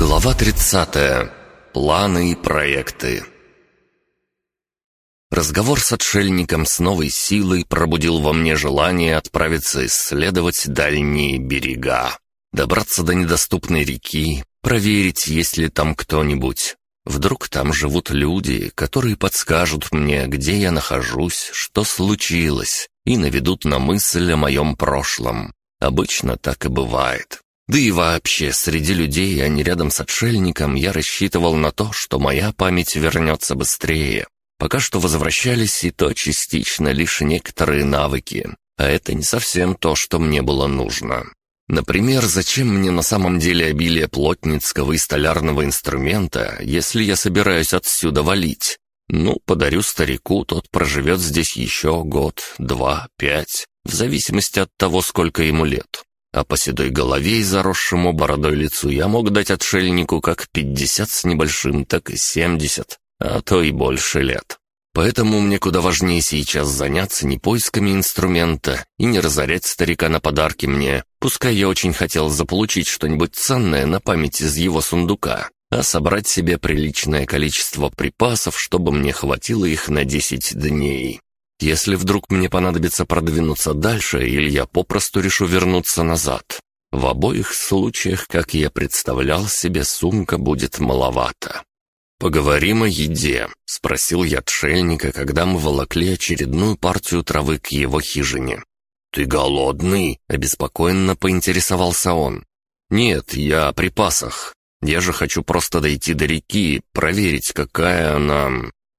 Глава 30. Планы и проекты. Разговор с отшельником с новой силой пробудил во мне желание отправиться исследовать дальние берега. Добраться до недоступной реки, проверить, есть ли там кто-нибудь. Вдруг там живут люди, которые подскажут мне, где я нахожусь, что случилось, и наведут на мысль о моем прошлом. Обычно так и бывает. Да и вообще, среди людей, а не рядом с отшельником, я рассчитывал на то, что моя память вернется быстрее. Пока что возвращались и то частично лишь некоторые навыки, а это не совсем то, что мне было нужно. Например, зачем мне на самом деле обилие плотницкого и столярного инструмента, если я собираюсь отсюда валить? Ну, подарю старику, тот проживет здесь еще год, два, пять, в зависимости от того, сколько ему лет. А по седой голове и заросшему бородой лицу я мог дать отшельнику как пятьдесят с небольшим, так и семьдесят, а то и больше лет. Поэтому мне куда важнее сейчас заняться не поисками инструмента и не разорять старика на подарки мне, пускай я очень хотел заполучить что-нибудь ценное на память из его сундука, а собрать себе приличное количество припасов, чтобы мне хватило их на десять дней. Если вдруг мне понадобится продвинуться дальше, или я попросту решу вернуться назад. В обоих случаях, как я представлял себе, сумка будет маловато. «Поговорим о еде», — спросил я отшельника, когда мы волокли очередную партию травы к его хижине. «Ты голодный?» — обеспокоенно поинтересовался он. «Нет, я о припасах. Я же хочу просто дойти до реки, проверить, какая она...»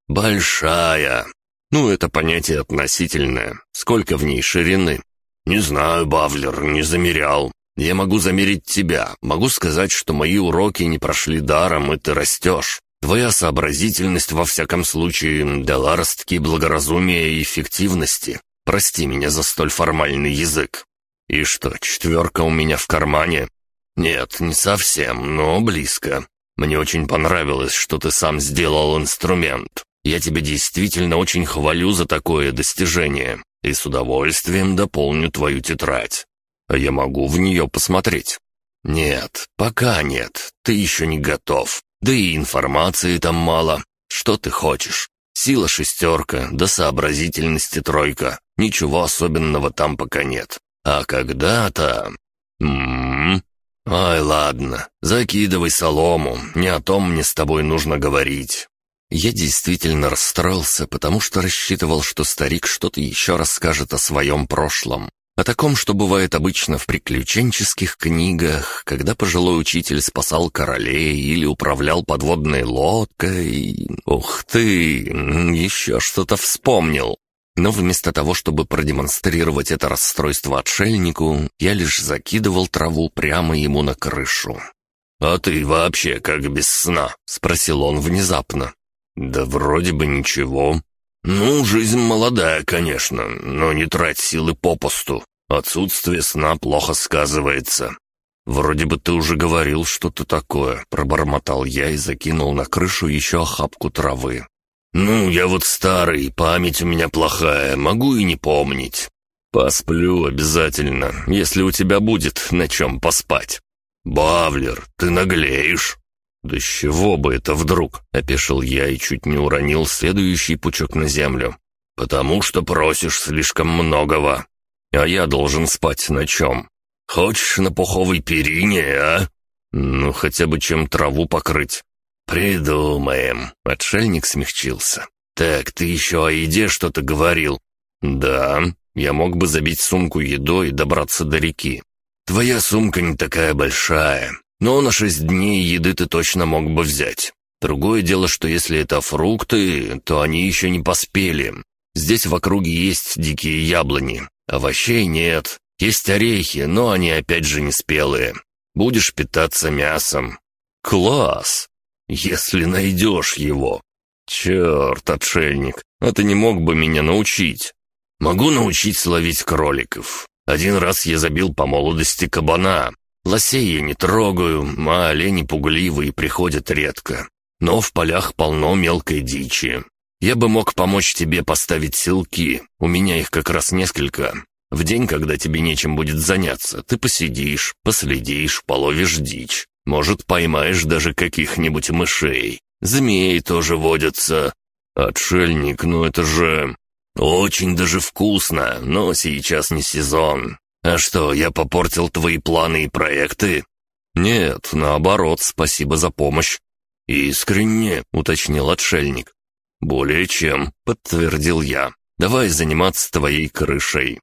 «Большая!» «Ну, это понятие относительное. Сколько в ней ширины?» «Не знаю, Бавлер, не замерял. Я могу замерить тебя, могу сказать, что мои уроки не прошли даром, и ты растешь. Твоя сообразительность, во всяком случае, дала ростки благоразумия и эффективности. Прости меня за столь формальный язык. И что, четверка у меня в кармане? Нет, не совсем, но близко. Мне очень понравилось, что ты сам сделал инструмент. Я тебя действительно очень хвалю за такое достижение и с удовольствием дополню твою тетрадь. А я могу в нее посмотреть? Нет, пока нет, ты еще не готов. Да и информации там мало. Что ты хочешь? Сила шестерка, да сообразительности тройка. Ничего особенного там пока нет. А когда-то... М-м-м... Ай, ладно, закидывай солому, не о том мне с тобой нужно говорить. Я действительно расстроился, потому что рассчитывал, что старик что-то еще расскажет о своем прошлом. О таком, что бывает обычно в приключенческих книгах, когда пожилой учитель спасал королей или управлял подводной лодкой. Ух ты, еще что-то вспомнил. Но вместо того, чтобы продемонстрировать это расстройство отшельнику, я лишь закидывал траву прямо ему на крышу. «А ты вообще как без сна?» — спросил он внезапно. «Да вроде бы ничего. «Ну, жизнь молодая, конечно, но не трать силы попусту. Отсутствие сна плохо сказывается». «Вроде бы ты уже говорил что-то такое», — пробормотал я и закинул на крышу еще охапку травы. «Ну, я вот старый, память у меня плохая, могу и не помнить». «Посплю обязательно, если у тебя будет на чем поспать». «Бавлер, ты наглеешь». «Да с чего бы это вдруг?» — опешил я и чуть не уронил следующий пучок на землю. «Потому что просишь слишком многого. А я должен спать на чем? Хочешь на пуховой перине, а? Ну, хотя бы чем траву покрыть». «Придумаем», — отшельник смягчился. «Так, ты еще о еде что-то говорил?» «Да, я мог бы забить сумку едой и добраться до реки. Твоя сумка не такая большая, но на шесть дней еды ты точно мог бы взять. Другое дело, что если это фрукты, то они еще не поспели. Здесь в округе есть дикие яблони, овощей нет. Есть орехи, но они опять же не спелые. Будешь питаться мясом. Класс! Если найдешь его. Черт, отшельник, а ты не мог бы меня научить? Могу научить ловить кроликов. Один раз я забил по молодости кабана, Лосей я не трогаю, а олени пугливые приходят редко. Но в полях полно мелкой дичи. Я бы мог помочь тебе поставить селки, у меня их как раз несколько. В день, когда тебе нечем будет заняться, ты посидишь, последишь, половишь дичь. Может, поймаешь даже каких-нибудь мышей. Змеи тоже водятся. Отшельник, ну это же... Очень даже вкусно, но сейчас не сезон. А что, я попортил твои планы и проекты? Нет, наоборот, спасибо за помощь. «Искренне», — уточнил отшельник. «Более чем», — подтвердил я. «Давай заниматься твоей крышей».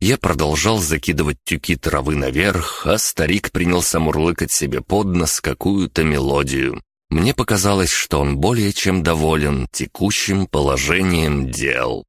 Я продолжал закидывать тюки травы наверх, а старик принялся мурлыкать себе под нос какую-то мелодию. Мне показалось, что он более чем доволен текущим положением дел.